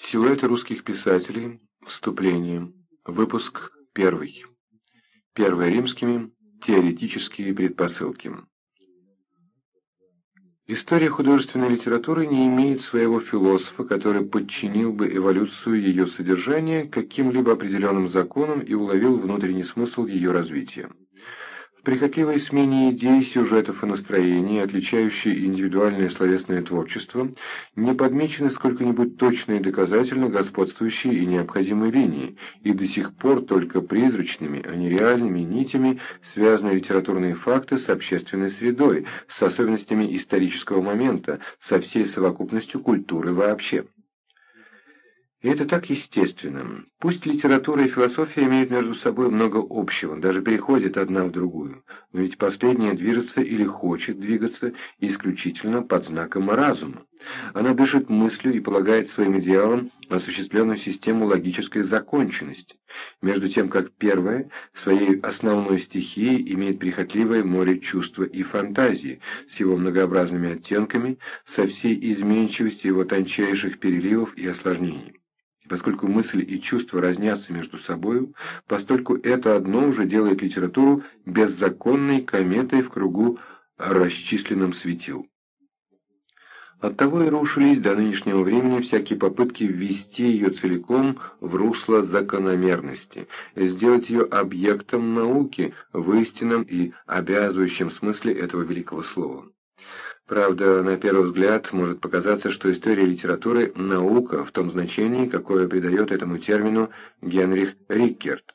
Силуэты русских писателей. Вступление. Выпуск первый. Первое римскими. Теоретические предпосылки. История художественной литературы не имеет своего философа, который подчинил бы эволюцию ее содержания каким-либо определенным законам и уловил внутренний смысл ее развития. Прихотливой смене идей, сюжетов и настроений, отличающей индивидуальное словесное творчество, не подмечены сколько-нибудь точно и доказательно господствующие и необходимые линии, и до сих пор только призрачными, а не реальными нитями связаны литературные факты с общественной средой, с особенностями исторического момента, со всей совокупностью культуры вообще. И это так естественно. Пусть литература и философия имеют между собой много общего, даже переходят одна в другую, но ведь последняя движется или хочет двигаться исключительно под знаком разума. Она дышит мыслью и полагает своим идеалом осуществленную систему логической законченности, между тем как первая, своей основной стихией, имеет прихотливое море чувства и фантазии, с его многообразными оттенками, со всей изменчивостью его тончайших переливов и осложнений поскольку мысль и чувство разнятся между собою, постольку это одно уже делает литературу беззаконной кометой в кругу расчисленном светил. Оттого и рушились до нынешнего времени всякие попытки ввести ее целиком в русло закономерности, сделать ее объектом науки в истинном и обязывающем смысле этого великого слова. Правда, на первый взгляд может показаться, что история литературы – наука в том значении, какое придает этому термину Генрих Риккерт.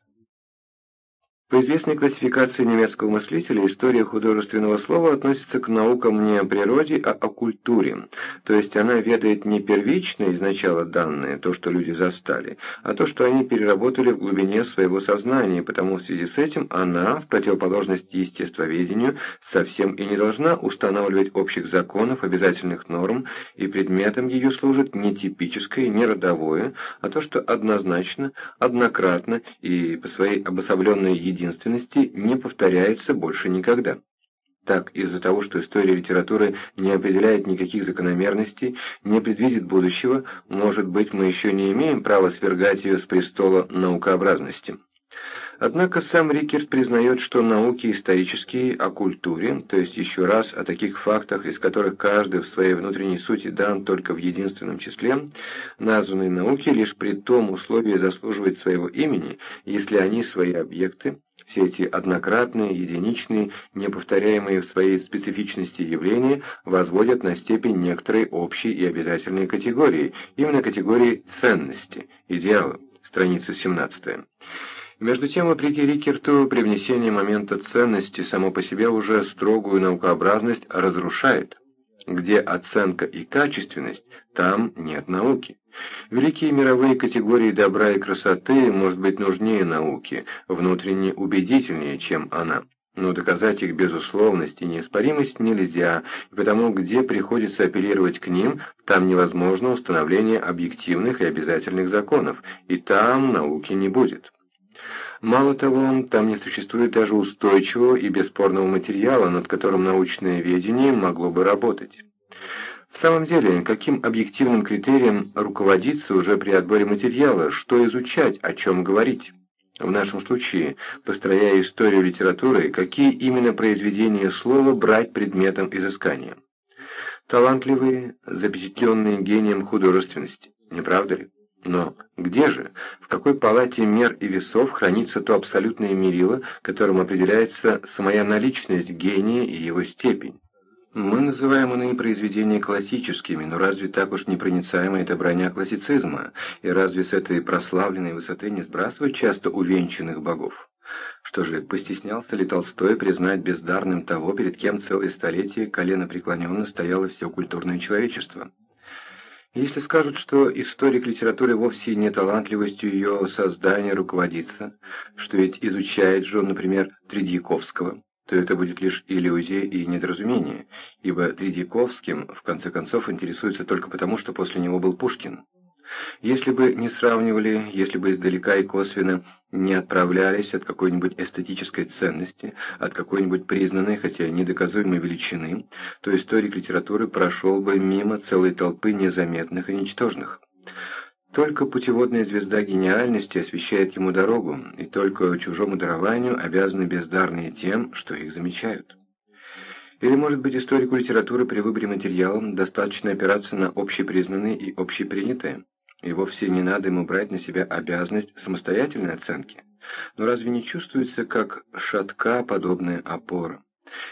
По известной классификации немецкого мыслителя, история художественного слова относится к наукам не о природе, а о культуре. То есть она ведает не первичное изначало данные, то, что люди застали, а то, что они переработали в глубине своего сознания, потому в связи с этим она, в противоположность естествоведению, совсем и не должна устанавливать общих законов, обязательных норм, и предметом ее служит не типическое, не родовое, а то, что однозначно, однократно и по своей обособленной единице единственности не повторяется больше никогда. Так, из-за того, что история литературы не определяет никаких закономерностей, не предвидит будущего, может быть, мы еще не имеем права свергать ее с престола наукообразности. Однако сам Рикерт признает, что науки исторические о культуре, то есть еще раз о таких фактах, из которых каждый в своей внутренней сути дан только в единственном числе, названные науки лишь при том условии заслуживают своего имени, если они свои объекты, все эти однократные, единичные, неповторяемые в своей специфичности явления возводят на степень некоторой общей и обязательной категории, именно категории ценности, идеала, страница 17. Между тем, вопреки Рикерту, привнесение момента ценности само по себе уже строгую наукообразность разрушает. Где оценка и качественность, там нет науки. Великие мировые категории добра и красоты, может быть, нужнее науки, внутренне убедительнее, чем она. Но доказать их безусловность и неоспоримость нельзя, и потому где приходится апеллировать к ним, там невозможно установление объективных и обязательных законов, и там науки не будет. Мало того, там не существует даже устойчивого и бесспорного материала, над которым научное ведение могло бы работать. В самом деле, каким объективным критерием руководиться уже при отборе материала, что изучать, о чем говорить? В нашем случае, построяя историю литературы, какие именно произведения слова брать предметом изыскания? Талантливые, запечатленные гением художественности, не правда ли? Но где же, в какой палате мер и весов хранится то абсолютное мерило, которым определяется самая наличность гения и его степень? Мы называем иные произведения классическими, но разве так уж непроницаема эта броня классицизма, и разве с этой прославленной высоты не сбрасывают часто увенчанных богов? Что же, постеснялся ли Толстой признать бездарным того, перед кем целые столетия колено преклоненно стояло все культурное человечество? Если скажут, что историк литературы вовсе не талантливостью ее создания руководится, что ведь изучает же он, например, Тредьяковского, то это будет лишь иллюзия и недоразумение, ибо Тредьяковским, в конце концов, интересуется только потому, что после него был Пушкин. Если бы не сравнивали, если бы издалека и косвенно не отправлялись от какой-нибудь эстетической ценности, от какой-нибудь признанной, хотя недоказуемой величины, то историк литературы прошел бы мимо целой толпы незаметных и ничтожных. Только путеводная звезда гениальности освещает ему дорогу, и только чужому дарованию обязаны бездарные тем, что их замечают. Или, может быть, историку литературы при выборе материала достаточно опираться на общепризнанные и общепринятые, и вовсе не надо ему брать на себя обязанность самостоятельной оценки. Но разве не чувствуется, как шатка подобная опора?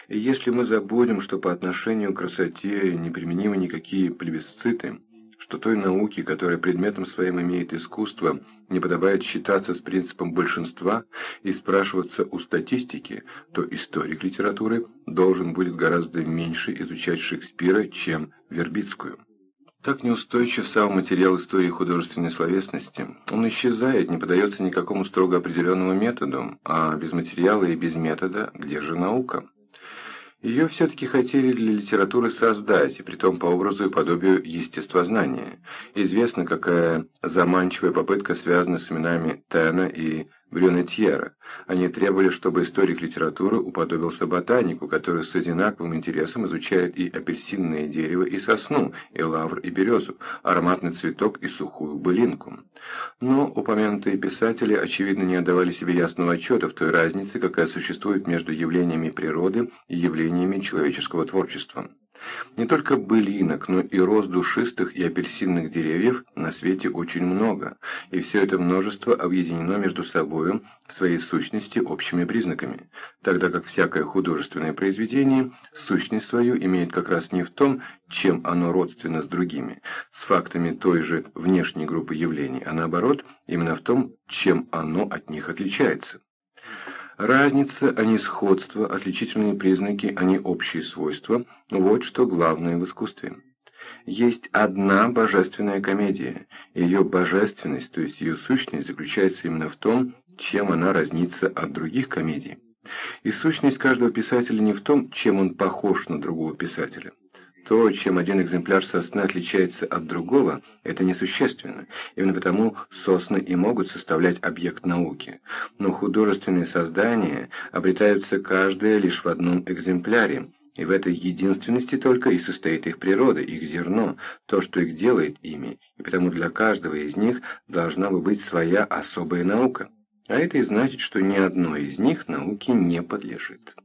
И если мы забудем, что по отношению к красоте неприменимы никакие плебисциты, что той науке, которая предметом своим имеет искусство, не подобает считаться с принципом большинства и спрашиваться у статистики, то историк литературы должен будет гораздо меньше изучать Шекспира, чем Вербицкую. Так неустойчив сам материал истории художественной словесности. Он исчезает, не подается никакому строго определенному методу, а без материала и без метода где же наука? Ее все-таки хотели для литературы создать, и притом по образу и подобию естествознания. Известно, какая заманчивая попытка связана с именами Тена и Брюнетьера. Они требовали, чтобы историк литературы уподобился ботанику, который с одинаковым интересом изучает и апельсинное дерево, и сосну, и лавр, и березу, ароматный цветок и сухую былинку. Но упомянутые писатели, очевидно, не отдавали себе ясного отчета в той разнице, какая существует между явлениями природы и явлениями человеческого творчества. Не только былинок, но и роз душистых и апельсинных деревьев на свете очень много, и все это множество объединено между собою в своей сущности общими признаками, тогда как всякое художественное произведение сущность свою имеет как раз не в том, чем оно родственно с другими, с фактами той же внешней группы явлений, а наоборот, именно в том, чем оно от них отличается. Разница, а не сходство, отличительные признаки, а не общие свойства – вот что главное в искусстве. Есть одна божественная комедия. Ее божественность, то есть ее сущность, заключается именно в том, чем она разнится от других комедий. И сущность каждого писателя не в том, чем он похож на другого писателя. То, чем один экземпляр сосны отличается от другого, это несущественно. Именно потому сосны и могут составлять объект науки. Но художественные создания обретаются каждое лишь в одном экземпляре, и в этой единственности только и состоит их природа, их зерно, то, что их делает ими, и потому для каждого из них должна бы быть своя особая наука. А это и значит, что ни одной из них науке не подлежит.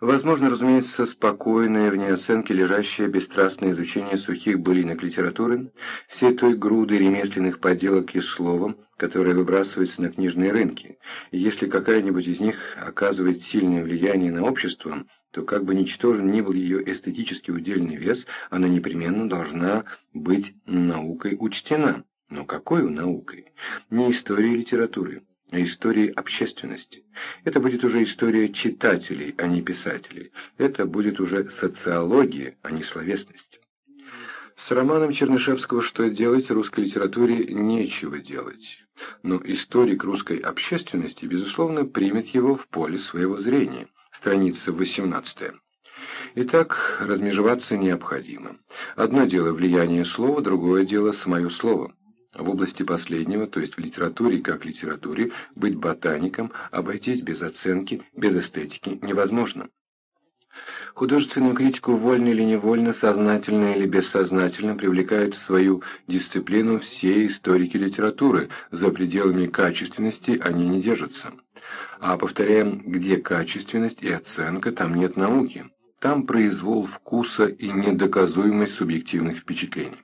Возможно, разумеется, спокойное, вне оценки, лежащее бесстрастное изучение сухих былинок литературы, всей той груды ремесленных поделок и словом, которая выбрасывается на книжные рынки. Если какая-нибудь из них оказывает сильное влияние на общество, то как бы ничтожен ни был ее эстетический удельный вес, она непременно должна быть наукой учтена. Но какой наукой? Не историей литературы, истории общественности. Это будет уже история читателей, а не писателей. Это будет уже социология, а не словесность. С романом Чернышевского «Что делать?» русской литературе нечего делать. Но историк русской общественности, безусловно, примет его в поле своего зрения. Страница 18. Итак, размежеваться необходимо. Одно дело влияние слова, другое дело самое слово. В области последнего, то есть в литературе как литературе, быть ботаником, обойтись без оценки, без эстетики невозможно. Художественную критику вольно или невольно, сознательно или бессознательно привлекают в свою дисциплину все историки литературы, за пределами качественности они не держатся. А повторяем, где качественность и оценка, там нет науки. Там произвол вкуса и недоказуемость субъективных впечатлений.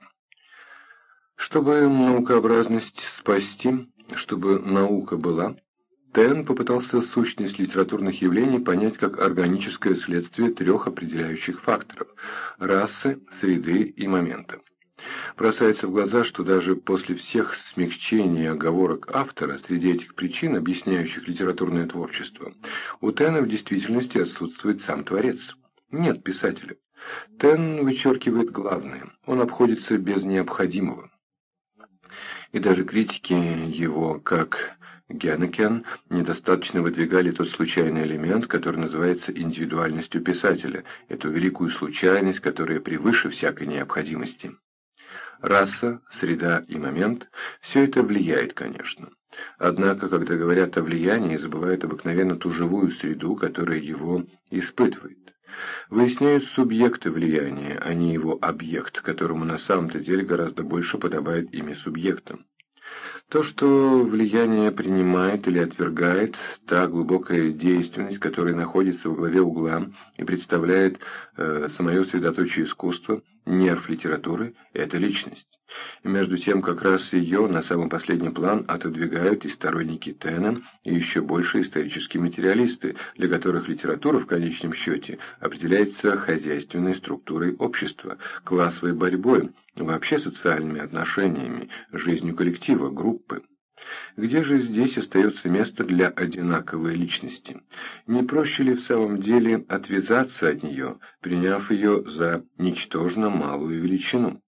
Чтобы наукообразность спасти, чтобы наука была, Тен попытался сущность литературных явлений понять как органическое следствие трех определяющих факторов – расы, среды и момента. Бросается в глаза, что даже после всех смягчений оговорок автора среди этих причин, объясняющих литературное творчество, у Тена в действительности отсутствует сам творец. Нет писателя. Тен вычеркивает главное, он обходится без необходимого и даже критики его, как Генекен, недостаточно выдвигали тот случайный элемент, который называется индивидуальностью писателя, эту великую случайность, которая превыше всякой необходимости. Раса, среда и момент – все это влияет, конечно. Однако, когда говорят о влиянии, забывают обыкновенно ту живую среду, которая его испытывает. Выясняют субъекты влияния, а не его объект, которому на самом-то деле гораздо больше подобает имя субъекта. То, что влияние принимает или отвергает, та глубокая действенность, которая находится во главе угла и представляет э, самое средоточие искусства, нерв литературы – это личность. Между тем, как раз ее на самый последний план отодвигают и сторонники Тена, и еще больше исторические материалисты, для которых литература в конечном счете определяется хозяйственной структурой общества, классовой борьбой, вообще социальными отношениями, жизнью коллектива, группы. Где же здесь остается место для одинаковой личности? Не проще ли в самом деле отвязаться от нее, приняв ее за ничтожно малую величину?